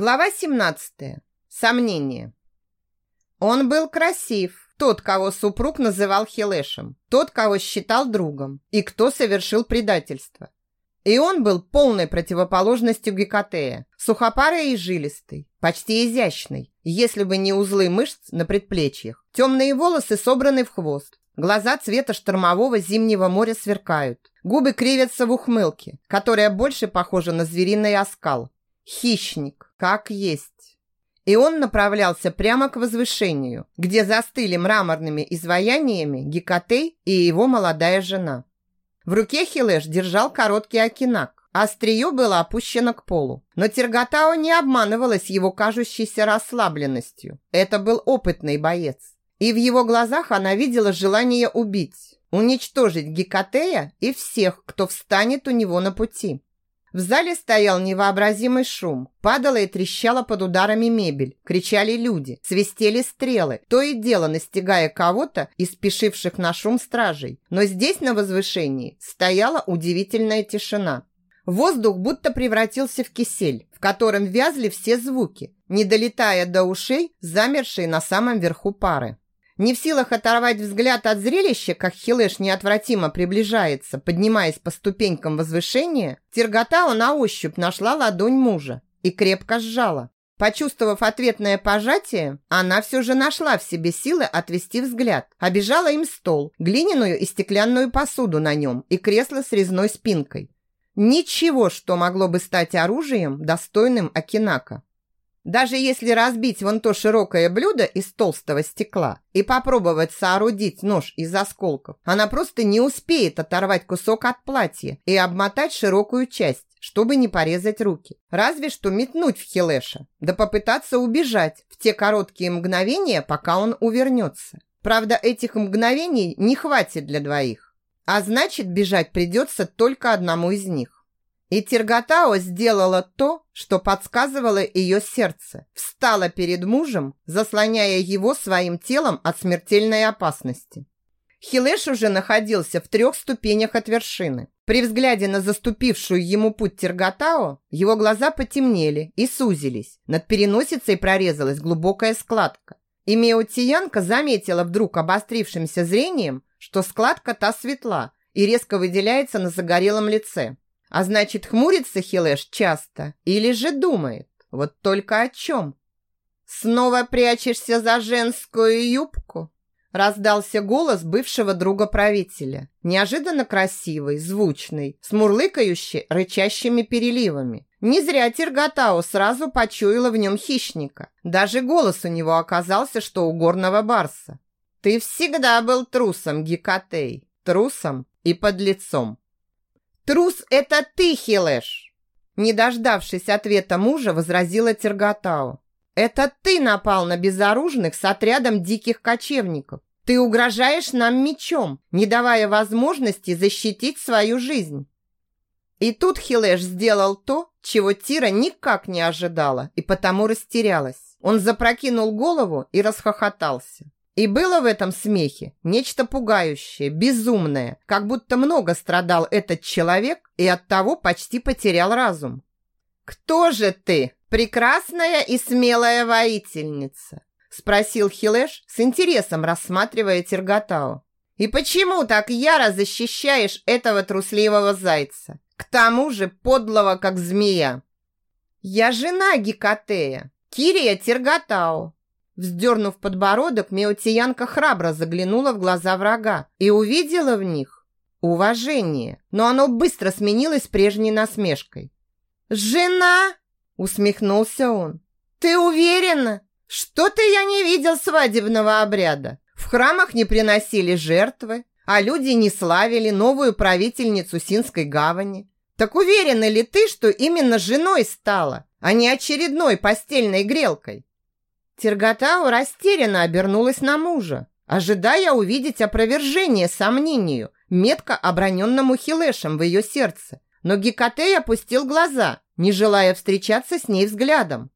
Глава 17. Сомнение. Он был красив, тот, кого супруг называл Хилешем, тот, кого считал другом, и кто совершил предательство. И он был полной противоположностью Гекатея, сухопарый и жилистый, почти изящный, если бы не узлы мышц на предплечьях. Темные волосы собраны в хвост, глаза цвета штормового зимнего моря сверкают, губы кривятся в ухмылке, которая больше похожа на звериный оскал. Хищник, как есть. И он направлялся прямо к возвышению, где застыли мраморными изваяниями Гекатей и его молодая жена. В руке Хилеш держал короткий окинак, а острие было опущено к полу. Но Терготао не обманывалась его кажущейся расслабленностью. Это был опытный боец. И в его глазах она видела желание убить, уничтожить Гекатея и всех, кто встанет у него на пути. В зале стоял невообразимый шум. Падала и трещала под ударами мебель. Кричали люди, свистели стрелы, то и дело настигая кого-то из спешивших на шум стражей. Но здесь, на возвышении, стояла удивительная тишина. Воздух будто превратился в кисель, в котором вязли все звуки, не долетая до ушей, замершие на самом верху пары. Не в силах оторвать взгляд от зрелища, как Хилеш неотвратимо приближается, поднимаясь по ступенькам возвышения, Терготао на ощупь нашла ладонь мужа и крепко сжала. Почувствовав ответное пожатие, она все же нашла в себе силы отвести взгляд. Обежала им стол, глиняную и стеклянную посуду на нем и кресло с резной спинкой. Ничего, что могло бы стать оружием, достойным Акинака. Даже если разбить вон то широкое блюдо из толстого стекла и попробовать соорудить нож из осколков, она просто не успеет оторвать кусок от платья и обмотать широкую часть, чтобы не порезать руки. Разве что метнуть в Хилеша, да попытаться убежать в те короткие мгновения, пока он увернется. Правда, этих мгновений не хватит для двоих. А значит, бежать придется только одному из них. И Тиргатао сделала то, что подсказывало ее сердце. Встала перед мужем, заслоняя его своим телом от смертельной опасности. Хилеш уже находился в трех ступенях от вершины. При взгляде на заступившую ему путь Тиргатао, его глаза потемнели и сузились. Над переносицей прорезалась глубокая складка. И Меотиянка заметила вдруг обострившимся зрением, что складка та светла и резко выделяется на загорелом лице. А значит, хмурится Хилеш часто или же думает? Вот только о чем? Снова прячешься за женскую юбку? Раздался голос бывшего друга правителя. Неожиданно красивый, звучный, с мурлыкающими, рычащими переливами. Не зря Тиргатау сразу почуяла в нем хищника. Даже голос у него оказался, что у горного барса. Ты всегда был трусом, Гекатей. Трусом и подлецом. «Трус – это ты, Хилеш!» Не дождавшись ответа мужа, возразила Терготау. «Это ты напал на безоружных с отрядом диких кочевников. Ты угрожаешь нам мечом, не давая возможности защитить свою жизнь». И тут Хилеш сделал то, чего Тира никак не ожидала и потому растерялась. Он запрокинул голову и расхохотался. И было в этом смехе нечто пугающее, безумное, как будто много страдал этот человек и оттого почти потерял разум. «Кто же ты, прекрасная и смелая воительница?» спросил Хилеш с интересом, рассматривая Терготау. «И почему так яро защищаешь этого трусливого зайца? К тому же подлого, как змея!» «Я жена Гекатея, Кирия Терготау», Вздернув подбородок, Меотиянка храбро заглянула в глаза врага и увидела в них уважение, но оно быстро сменилось прежней насмешкой. «Жена!» – усмехнулся он. «Ты уверена? Что-то я не видел свадебного обряда. В храмах не приносили жертвы, а люди не славили новую правительницу Синской гавани. Так уверена ли ты, что именно женой стала, а не очередной постельной грелкой?» Терготау растерянно обернулась на мужа, ожидая увидеть опровержение сомнению, метко оброненному Хилешем в ее сердце. Но Гекатей опустил глаза, не желая встречаться с ней взглядом.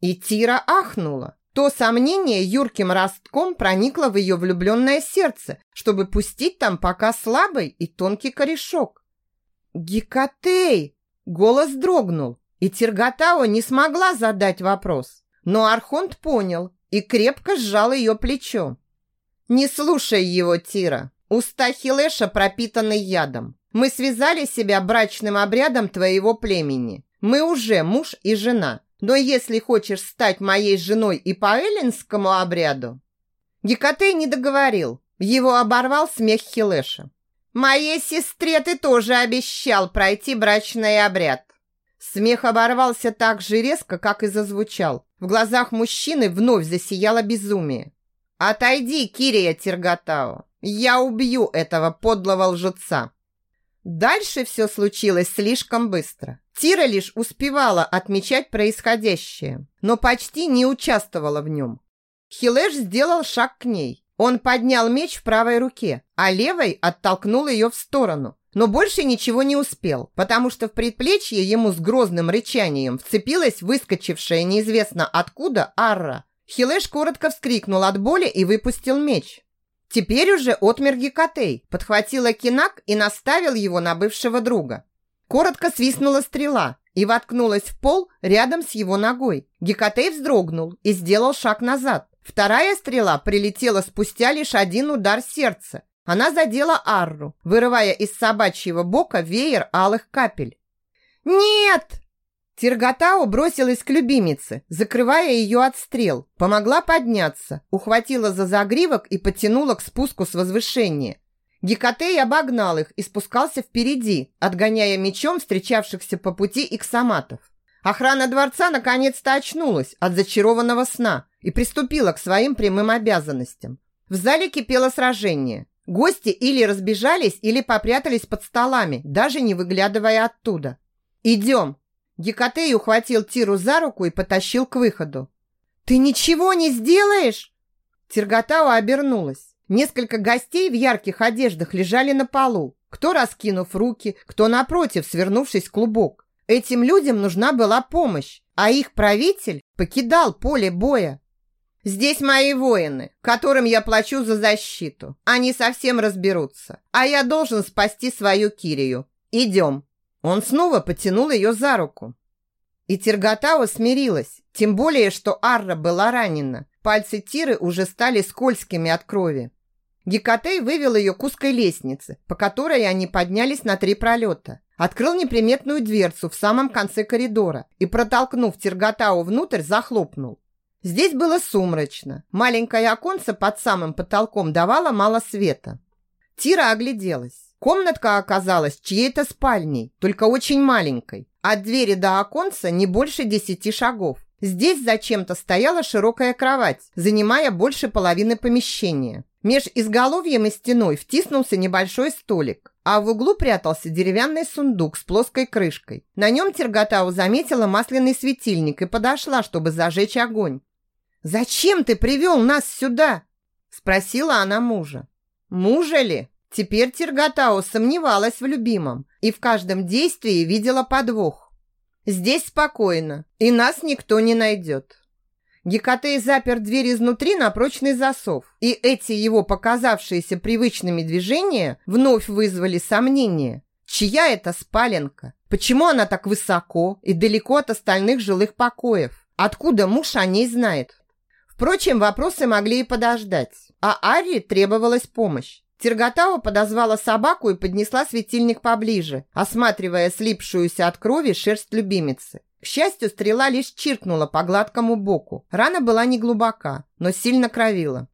И Тира ахнула. То сомнение юрким ростком проникло в ее влюбленное сердце, чтобы пустить там пока слабый и тонкий корешок. «Гекатей!» Голос дрогнул. И Тиргатао не смогла задать вопрос, но Архонт понял и крепко сжал ее плечо. «Не слушай его, Тира. Уста Хилеша пропитаны ядом. Мы связали себя брачным обрядом твоего племени. Мы уже муж и жена. Но если хочешь стать моей женой и по эллинскому обряду...» Гекатей не договорил. Его оборвал смех Хилеша. «Моей сестре ты тоже обещал пройти брачный обряд». Смех оборвался так же резко, как и зазвучал. В глазах мужчины вновь засияло безумие. «Отойди, Кирия Терготао! Я убью этого подлого лжеца!» Дальше все случилось слишком быстро. Тира лишь успевала отмечать происходящее, но почти не участвовала в нем. Хилеш сделал шаг к ней. Он поднял меч в правой руке, а левой оттолкнул ее в сторону. Но больше ничего не успел, потому что в предплечье ему с грозным рычанием вцепилась выскочившая неизвестно откуда Арра. Хилеш коротко вскрикнул от боли и выпустил меч. Теперь уже отмер Гекатей, подхватила кинак и наставил его на бывшего друга. Коротко свистнула стрела и воткнулась в пол рядом с его ногой. Гекатей вздрогнул и сделал шаг назад. Вторая стрела прилетела спустя лишь один удар сердца. Она задела Арру, вырывая из собачьего бока веер алых капель. «Нет!» Тиргатао бросилась к любимице, закрывая ее от стрел, помогла подняться, ухватила за загривок и потянула к спуску с возвышения. Гекатей обогнал их и спускался впереди, отгоняя мечом встречавшихся по пути иксоматов. Охрана дворца наконец-то очнулась от зачарованного сна и приступила к своим прямым обязанностям. В зале кипело сражение. Гости или разбежались, или попрятались под столами, даже не выглядывая оттуда. «Идем!» Гекатей ухватил Тиру за руку и потащил к выходу. «Ты ничего не сделаешь?» Тиргатау обернулась. Несколько гостей в ярких одеждах лежали на полу. Кто раскинув руки, кто напротив, свернувшись клубок. Этим людям нужна была помощь, а их правитель покидал поле боя. Здесь мои воины, которым я плачу за защиту. Они совсем разберутся, а я должен спасти свою Кирию. Идем. Он снова потянул ее за руку. И Тиргатао смирилась, тем более, что Арра была ранена. Пальцы Тиры уже стали скользкими от крови. Гекатей вывел ее к узкой лестнице, по которой они поднялись на три пролета. Открыл неприметную дверцу в самом конце коридора и, протолкнув Тиргатау внутрь, захлопнул. Здесь было сумрачно. Маленькое оконце под самым потолком давало мало света. Тира огляделась. Комнатка оказалась чьей-то спальней, только очень маленькой. От двери до оконца не больше десяти шагов. Здесь зачем-то стояла широкая кровать, занимая больше половины помещения. Меж изголовьем и стеной втиснулся небольшой столик, а в углу прятался деревянный сундук с плоской крышкой. На нем Терготау заметила масляный светильник и подошла, чтобы зажечь огонь. «Зачем ты привел нас сюда?» – спросила она мужа. «Мужа ли?» Теперь Тиргатао сомневалась в любимом и в каждом действии видела подвох. «Здесь спокойно, и нас никто не найдет». Гекатей запер дверь изнутри на прочный засов, и эти его показавшиеся привычными движения вновь вызвали сомнения. Чья это спаленка? Почему она так высоко и далеко от остальных жилых покоев? Откуда муж о ней знает? Впрочем, вопросы могли и подождать, а Ари требовалась помощь. Терготава подозвала собаку и поднесла светильник поближе, осматривая слипшуюся от крови шерсть любимицы. К счастью, стрела лишь чиркнула по гладкому боку. Рана была не глубока, но сильно кровила.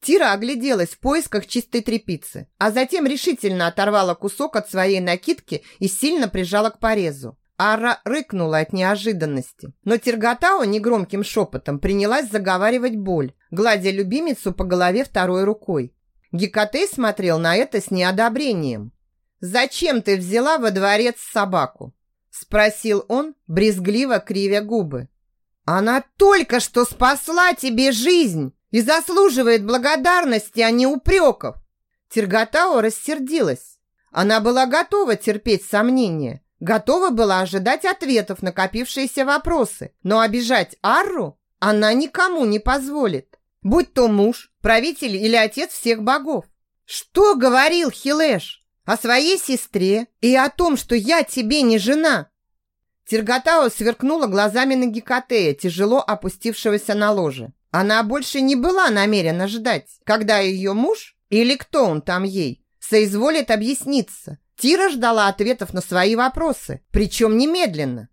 Тира огляделась в поисках чистой тряпицы, а затем решительно оторвала кусок от своей накидки и сильно прижала к порезу. Ара рыкнула от неожиданности, но Терготао негромким шепотом принялась заговаривать боль, гладя любимицу по голове второй рукой. Гекатей смотрел на это с неодобрением. «Зачем ты взяла во дворец собаку?» Спросил он, брезгливо кривя губы. «Она только что спасла тебе жизнь и заслуживает благодарности, а не упреков!» Терготао рассердилась. Она была готова терпеть сомнения, Готова была ожидать ответов на копившиеся вопросы, но обижать Арру она никому не позволит. Будь то муж, правитель или отец всех богов. Что говорил Хилеш? О своей сестре и о том, что я тебе не жена. Терготао сверкнула глазами на Гекатея, тяжело опустившегося на ложе. Она больше не была намерена ждать, когда ее муж, или кто он там ей, соизволит объясниться. Тира ждала ответов на свои вопросы, причем немедленно.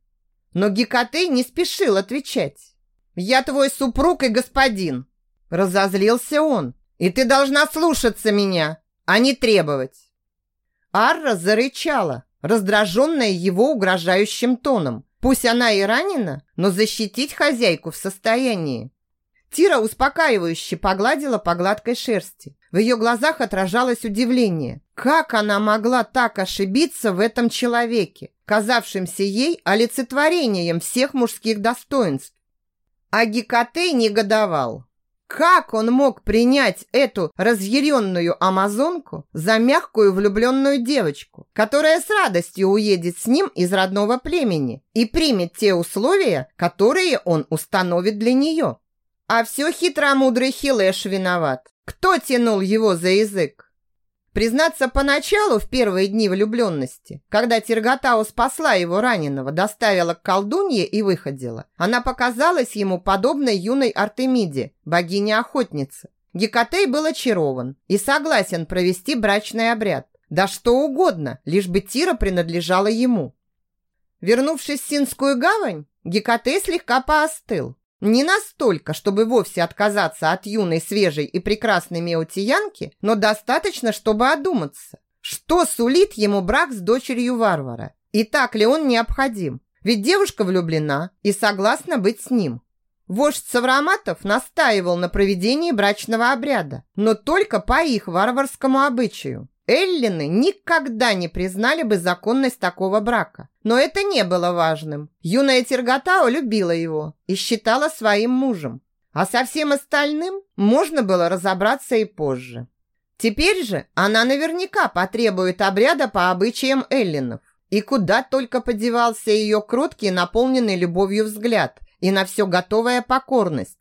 Но Гекатей не спешил отвечать. «Я твой супруг и господин!» Разозлился он. «И ты должна слушаться меня, а не требовать!» Арра зарычала, раздраженная его угрожающим тоном. Пусть она и ранена, но защитить хозяйку в состоянии. Тира успокаивающе погладила по гладкой шерсти. В ее глазах отражалось удивление. Как она могла так ошибиться в этом человеке, казавшемся ей олицетворением всех мужских достоинств? А Гекатей негодовал. Как он мог принять эту разъяренную амазонку за мягкую влюбленную девочку, которая с радостью уедет с ним из родного племени и примет те условия, которые он установит для нее? А все хитромудрый Хилэш виноват. Кто тянул его за язык? Признаться, поначалу, в первые дни влюбленности, когда Терготау спасла его раненого, доставила к колдунье и выходила, она показалась ему подобной юной Артемиде, богине-охотнице. Гекатей был очарован и согласен провести брачный обряд. Да что угодно, лишь бы Тира принадлежала ему. Вернувшись в Синскую гавань, Гекатей слегка поостыл. Не настолько, чтобы вовсе отказаться от юной, свежей и прекрасной Меутиянки, но достаточно, чтобы одуматься. Что сулит ему брак с дочерью варвара? И так ли он необходим? Ведь девушка влюблена и согласна быть с ним. Вождь Савраматов настаивал на проведении брачного обряда, но только по их варварскому обычаю. Эллины никогда не признали бы законность такого брака. Но это не было важным. Юная Терготао любила его и считала своим мужем. А со всем остальным можно было разобраться и позже. Теперь же она наверняка потребует обряда по обычаям эллинов. И куда только подевался ее кроткий, наполненный любовью взгляд и на все готовая покорность.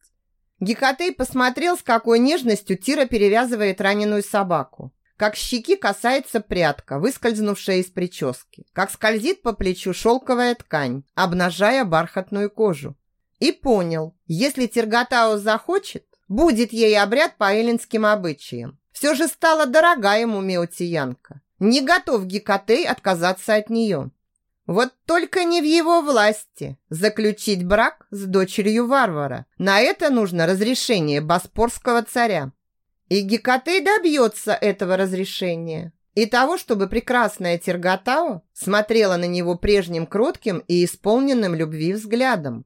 Гекатей посмотрел, с какой нежностью Тира перевязывает раненую собаку как щеки касается прядка, выскользнувшая из прически, как скользит по плечу шелковая ткань, обнажая бархатную кожу. И понял, если Терготао захочет, будет ей обряд по эллинским обычаям. Все же стала дорога ему Меотиянка. Не готов Гекатей отказаться от нее. Вот только не в его власти заключить брак с дочерью варвара. На это нужно разрешение боспорского царя. И Гекатей добьется этого разрешения. И того, чтобы прекрасная Терготао смотрела на него прежним кротким и исполненным любви взглядом.